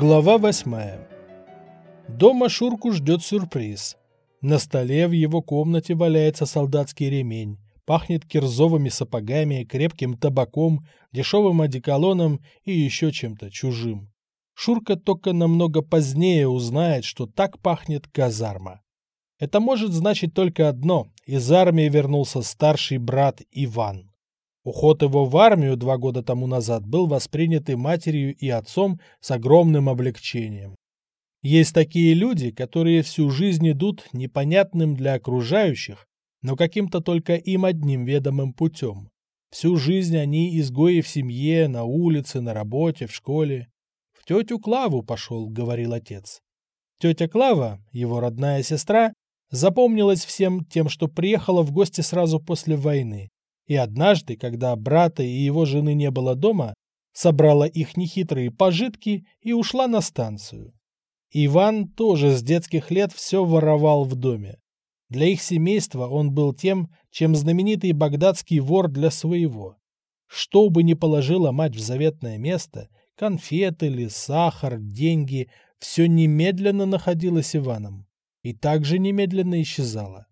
Глава восьмая. Дома Шурку ждет сюрприз. На столе в его комнате валяется солдатский ремень, пахнет кирзовыми сапогами, крепким табаком, дешевым одеколоном и еще чем-то чужим. Шурка только намного позднее узнает, что так пахнет казарма. Это может значить только одно – из армии вернулся старший брат Иван. Уход его в армию два года тому назад был воспринят и матерью, и отцом с огромным облегчением. Есть такие люди, которые всю жизнь идут непонятным для окружающих, но каким-то только им одним ведомым путем. Всю жизнь они изгои в семье, на улице, на работе, в школе. «В тетю Клаву пошел», — говорил отец. Тетя Клава, его родная сестра, запомнилась всем тем, что приехала в гости сразу после войны, и однажды, когда брата и его жены не было дома, собрала их нехитрые пожитки и ушла на станцию. Иван тоже с детских лет все воровал в доме. Для их семейства он был тем, чем знаменитый багдадский вор для своего. Что бы ни положила мать в заветное место, конфеты ли, сахар, деньги, все немедленно находилось Иваном. И также немедленно исчезало.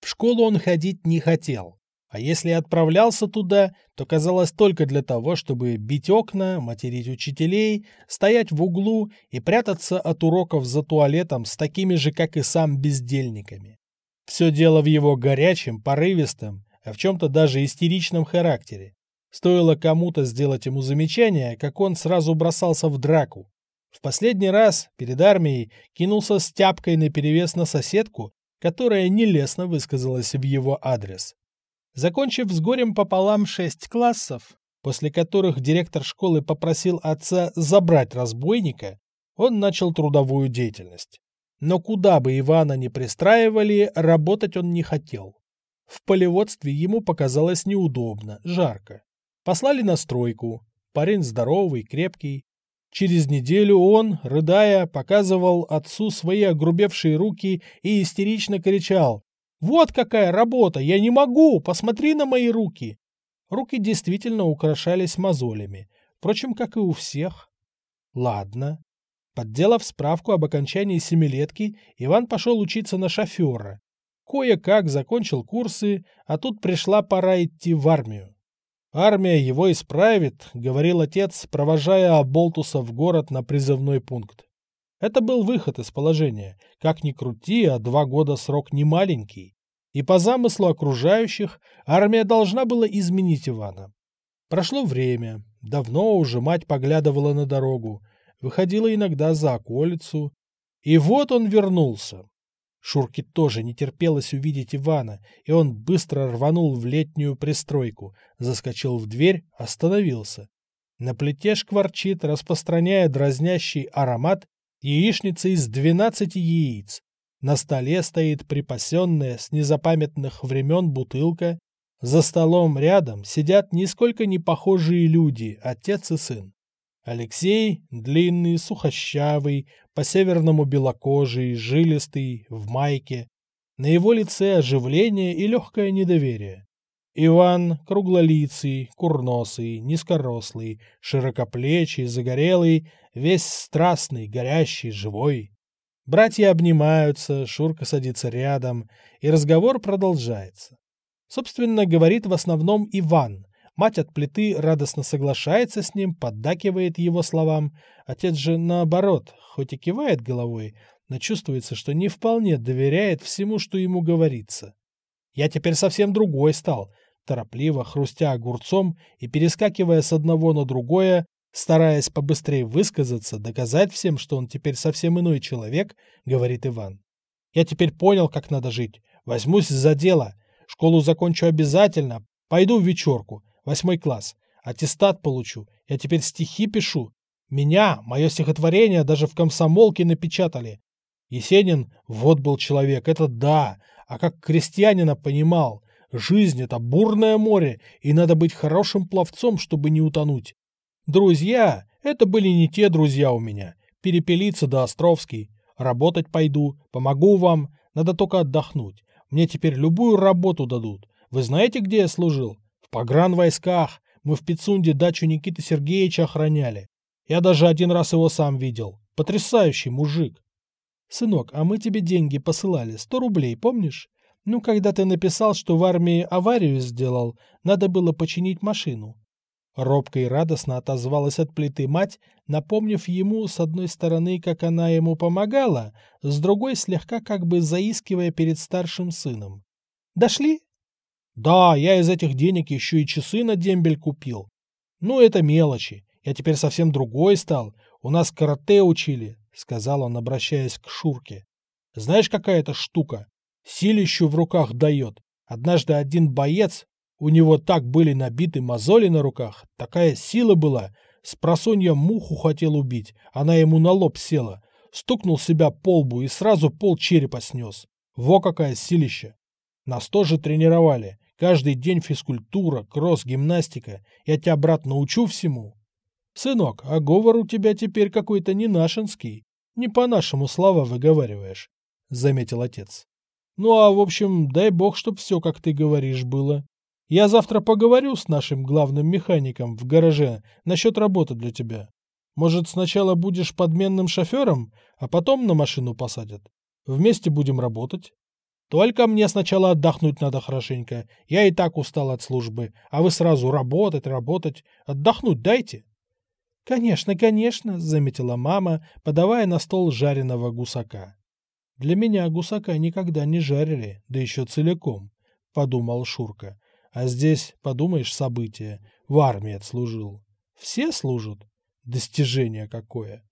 В школу он ходить не хотел. А если отправлялся туда, то казалось только для того, чтобы бить окна, материть учителей, стоять в углу и прятаться от уроков за туалетом с такими же, как и сам, бездельниками. Все дело в его горячем, порывистом, а в чем-то даже истеричном характере. Стоило кому-то сделать ему замечание, как он сразу бросался в драку. В последний раз, перед армией, кинулся с тяпкой наперевес на соседку, которая нелестно высказалась в его адрес. Закончив с горем пополам шесть классов, после которых директор школы попросил отца забрать разбойника, он начал трудовую деятельность. Но куда бы Ивана ни пристраивали, работать он не хотел. В полеводстве ему показалось неудобно, жарко. Послали на стройку. Парень здоровый, крепкий. Через неделю он, рыдая, показывал отцу свои огрубевшие руки и истерично кричал вот какая работа! Я не могу! Посмотри на мои руки!» Руки действительно украшались мозолями, впрочем, как и у всех. Ладно. Подделав справку об окончании семилетки, Иван пошел учиться на шофера. Кое-как закончил курсы, а тут пришла пора идти в армию. «Армия его исправит», — говорил отец, провожая Аболтуса в город на призывной пункт. Это был выход из положения. Как ни крути, а два года срок не маленький. И по замыслу окружающих армия должна была изменить Ивана. Прошло время. Давно уже мать поглядывала на дорогу. Выходила иногда за околицу. И вот он вернулся. Шурке тоже не терпелось увидеть Ивана, и он быстро рванул в летнюю пристройку, заскочил в дверь, остановился. На плите шкварчит, распространяя дразнящий аромат, Яичница из 12 яиц. На столе стоит припасенная с незапамятных времен бутылка. За столом рядом сидят нисколько не похожие люди, отец и сын. Алексей – длинный, сухощавый, по-северному белокожий, жилистый, в майке. На его лице оживление и легкое недоверие. Иван круглолицый, курносый, низкорослый, широкоплечий, загорелый, весь страстный, горящий, живой. Братья обнимаются, Шурка садится рядом, и разговор продолжается. Собственно, говорит в основном Иван. Мать от плиты радостно соглашается с ним, поддакивает его словам. Отец же наоборот, хоть и кивает головой, но чувствуется, что не вполне доверяет всему, что ему говорится. Я теперь совсем другой стал, торопливо хрустя огурцом и перескакивая с одного на другое, стараясь побыстрее высказаться, доказать всем, что он теперь совсем иной человек, говорит Иван. Я теперь понял, как надо жить. Возьмусь за дело. Школу закончу обязательно. Пойду в вечерку. Восьмой класс. Аттестат получу. Я теперь стихи пишу. Меня, мое стихотворение даже в комсомолке напечатали. Есенин вот был человек, это да. А как крестьянина понимал. Жизнь — это бурное море, и надо быть хорошим пловцом, чтобы не утонуть. Друзья — это были не те друзья у меня. Перепелиться до Островский. Работать пойду, помогу вам, надо только отдохнуть. Мне теперь любую работу дадут. Вы знаете, где я служил? В погранвойсках. Мы в Пицунде дачу Никиты Сергеевича охраняли. Я даже один раз его сам видел. Потрясающий мужик. Сынок, а мы тебе деньги посылали, сто рублей, помнишь? Ну, когда ты написал, что в армии аварию сделал, надо было починить машину. Робко и радостно отозвалась от плиты мать, напомнив ему, с одной стороны, как она ему помогала, с другой, слегка как бы заискивая перед старшим сыном. «Дошли?» «Да, я из этих денег еще и часы на дембель купил. Ну, это мелочи. Я теперь совсем другой стал. У нас карате учили», — сказал он, обращаясь к Шурке. «Знаешь, какая это штука? Силищу в руках дает. Однажды один боец, у него так были набиты мозоли на руках, такая сила была. С просонья муху хотел убить, она ему на лоб села. Стукнул себя по лбу и сразу пол черепа снес. Во какая силища! Нас тоже тренировали. Каждый день физкультура, кросс, гимнастика. Я тебя, брат, научу всему. Сынок, а говор у тебя теперь какой-то не нашинский. Не по-нашему слова выговариваешь, — заметил отец. Ну а, в общем, дай бог, чтоб все, как ты говоришь, было. Я завтра поговорю с нашим главным механиком в гараже насчет работы для тебя. Может, сначала будешь подменным шофером, а потом на машину посадят. Вместе будем работать. Только мне сначала отдохнуть надо хорошенько. Я и так устал от службы, а вы сразу работать, работать. Отдохнуть дайте. Конечно, конечно, заметила мама, подавая на стол жареного гусака. Для меня гусака никогда не жарили, да еще целиком, подумал Шурка. А здесь, подумаешь, событие. В армии отслужил. Все служат. Достижение какое.